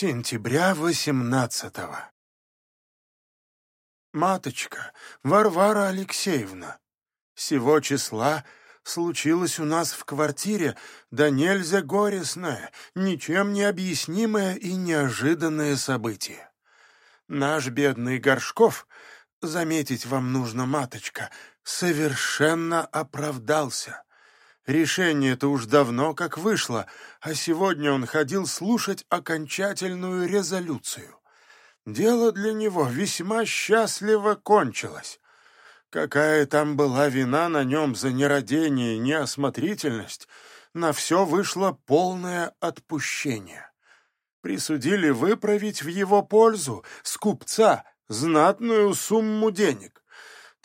Сентября восемнадцатого. Маточка, Варвара Алексеевна, сего числа случилось у нас в квартире да нельзя горестное, ничем не объяснимое и неожиданное событие. Наш бедный Горшков, заметить вам нужно, маточка, совершенно оправдался. Решение-то уж давно как вышло, а сегодня он ходил слушать окончательную резолюцию. Дело для него весьма счастливо кончилось. Какая там была вина на нем за нерадение и неосмотрительность, на все вышло полное отпущение. Присудили выправить в его пользу с купца знатную сумму денег.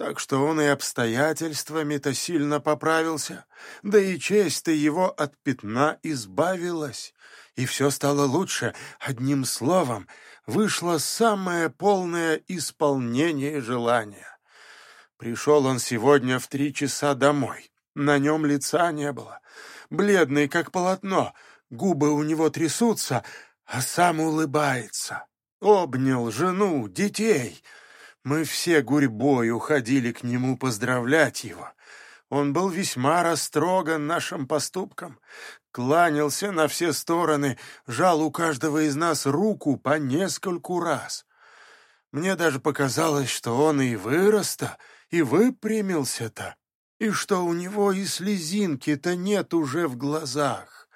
Так что он и обстоятельствами-то сильно поправился, да и честь-то его от пятна избавилась, и все стало лучше. Одним словом, вышло самое полное исполнение желания. Пришел он сегодня в три часа домой. На нем лица не было. Бледный, как полотно, губы у него трясутся, а сам улыбается. Обнял жену, детей — мы все гурьбой уходили к нему поздравлять его. Он был весьма растроган нашим поступком, кланялся на все стороны, жал у каждого из нас руку по нескольку раз. Мне даже показалось, что он и вырос-то, и выпрямился-то, и что у него и слезинки-то нет уже в глазах.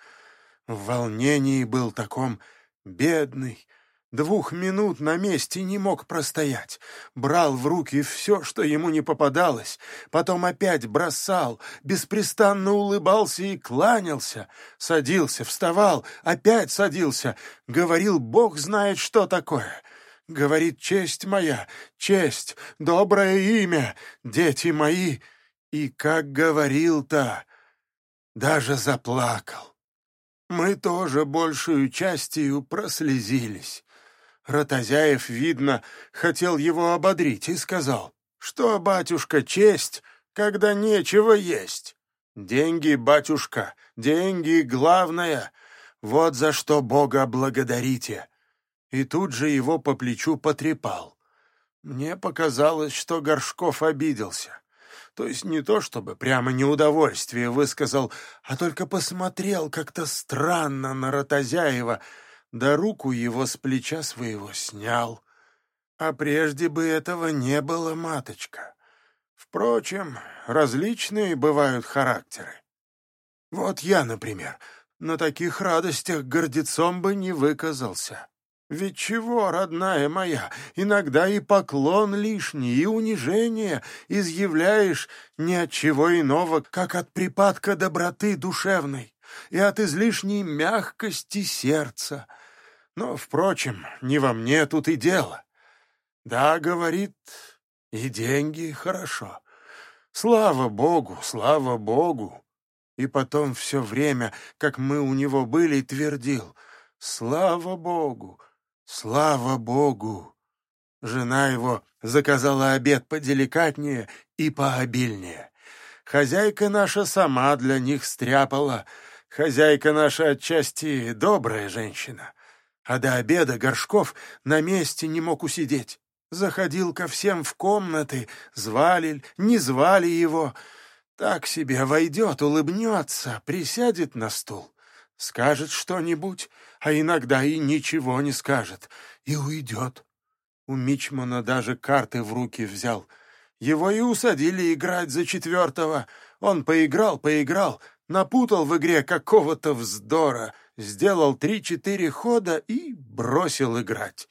В волнении был таком бедный, Двух минут на месте не мог простоять. Брал в руки все, что ему не попадалось, потом опять бросал, беспрестанно улыбался и кланялся. Садился, вставал, опять садился. Говорил, Бог знает, что такое. Говорит, честь моя, честь, доброе имя, дети мои. И как говорил-то, даже заплакал. Мы тоже большую частью прослезились. Ротозяев, видно, хотел его ободрить и сказал, что, батюшка, честь, когда нечего есть. Деньги, батюшка, деньги главное, вот за что Бога благодарите. И тут же его по плечу потрепал. Мне показалось, что Горшков обиделся. То есть не то, чтобы прямо неудовольствие высказал, а только посмотрел как-то странно на Ротозяева — да руку его с плеча своего снял. А прежде бы этого не было, маточка. Впрочем, различные бывают характеры. Вот я, например, на таких радостях гордецом бы не выказался. Ведь чего, родная моя, иногда и поклон лишний, и унижение изъявляешь не от чего иного, как от припадка доброты душевной и от излишней мягкости сердца. Но, впрочем, не во мне тут и дело. Да, говорит, и деньги хорошо. Слава Богу, слава Богу. И потом все время, как мы у него были, твердил «Слава Богу! Слава Богу!» Жена его заказала обед поделикатнее и пообильнее. Хозяйка наша сама для них стряпала. Хозяйка наша отчасти добрая женщина а до обеда Горшков на месте не мог усидеть. Заходил ко всем в комнаты, звали, не звали его. Так себе войдет, улыбнется, присядет на стул, скажет что-нибудь, а иногда и ничего не скажет, и уйдет. У Мичмана даже карты в руки взял. Его и усадили играть за четвертого. Он поиграл, поиграл, напутал в игре какого-то вздора — сделал три-четыре хода и бросил играть.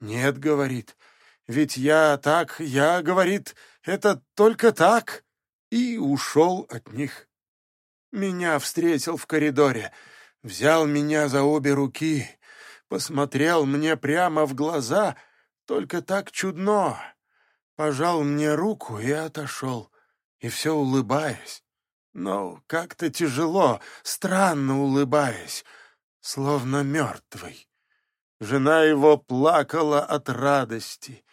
«Нет», — говорит, — «ведь я так, я, — говорит, — это только так», и ушел от них. Меня встретил в коридоре, взял меня за обе руки, посмотрел мне прямо в глаза, только так чудно, пожал мне руку и отошел, и все улыбаясь но как-то тяжело, странно улыбаясь, словно мертвый. Жена его плакала от радости.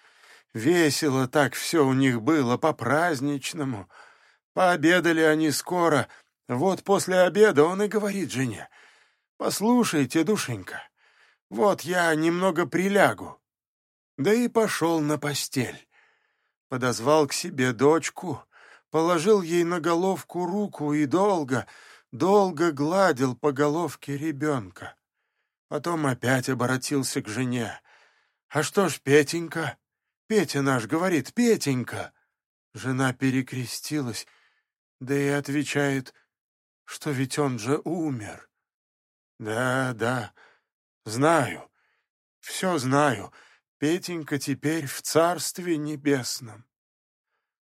Весело так все у них было, по-праздничному. Пообедали они скоро. Вот после обеда он и говорит жене, «Послушайте, душенька, Вот я немного прилягу. Да и пошел на постель. Подозвал к себе дочку, положил ей на головку руку и долго, долго гладил по головке ребенка. Потом опять обратился к жене. «А что ж, Петенька? Петя наш говорит, Петенька!» Жена перекрестилась, да и отвечает, что ведь он же умер. «Да, да, знаю, все знаю. Петенька теперь в Царстве Небесном».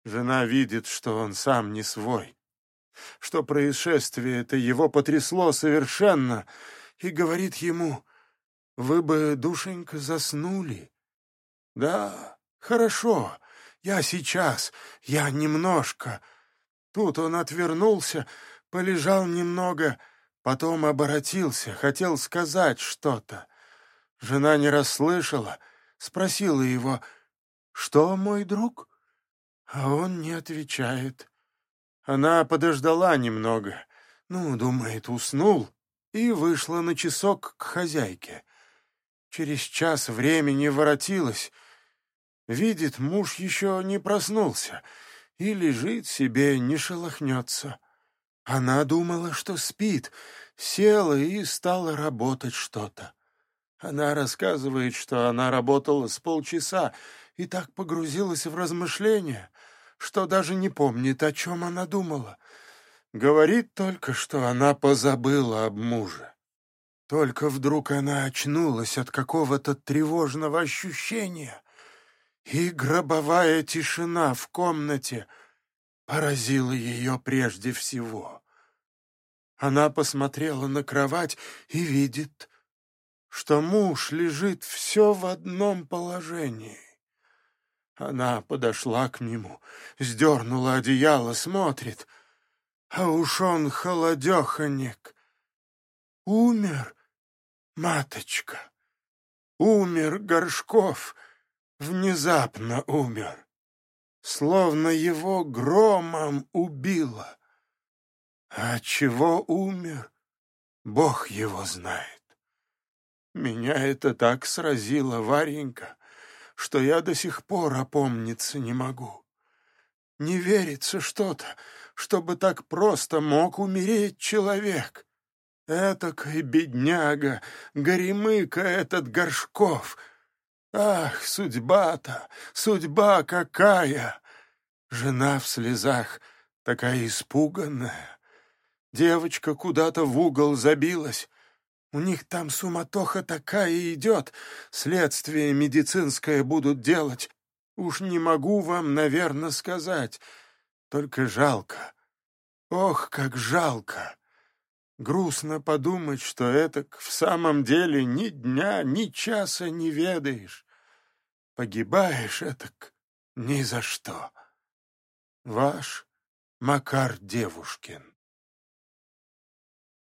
Жена видит, что он сам не свой, что происшествие это его потрясло совершенно, и говорит ему, «Вы бы, душенька, заснули». «Да, хорошо, я сейчас, я немножко». Тут он отвернулся, полежал немного, потом оборотился, хотел сказать что-то. Жена не расслышала, спросила его, «Что, мой друг?» А он не отвечает. Она подождала немного, ну, думает, уснул, и вышла на часок к хозяйке. Через час времени воротилась. Видит, муж еще не проснулся и лежит себе, не шелохнется. Она думала, что спит, села и стала работать что-то. Она рассказывает, что она работала с полчаса и так погрузилась в размышления, что даже не помнит, о чем она думала — Говорит только, что она позабыла об муже. Только вдруг она очнулась от какого-то тревожного ощущения, и гробовая тишина в комнате поразила ее прежде всего. Она посмотрела на кровать и видит, что муж лежит все в одном положении. Она подошла к нему, сдернула одеяло, смотрит — а уж он холодеханик. Умер, маточка, умер Горшков, внезапно умер. Словно его громом убило. А чего умер, Бог его знает. Меня это так сразило, Варенька, что я до сих пор опомниться не могу. Не верится что-то, чтобы так просто мог умереть человек. Этакой бедняга, горемыка этот Горшков. Ах, судьба-то, судьба какая! Жена в слезах, такая испуганная. Девочка куда-то в угол забилась. У них там суматоха такая идет, следствие медицинское будут делать. Уж не могу вам, наверное, сказать. Только жалко. Ох, как жалко! Грустно подумать, что это в самом деле ни дня, ни часа не ведаешь. Погибаешь этак ни за что. Ваш Макар Девушкин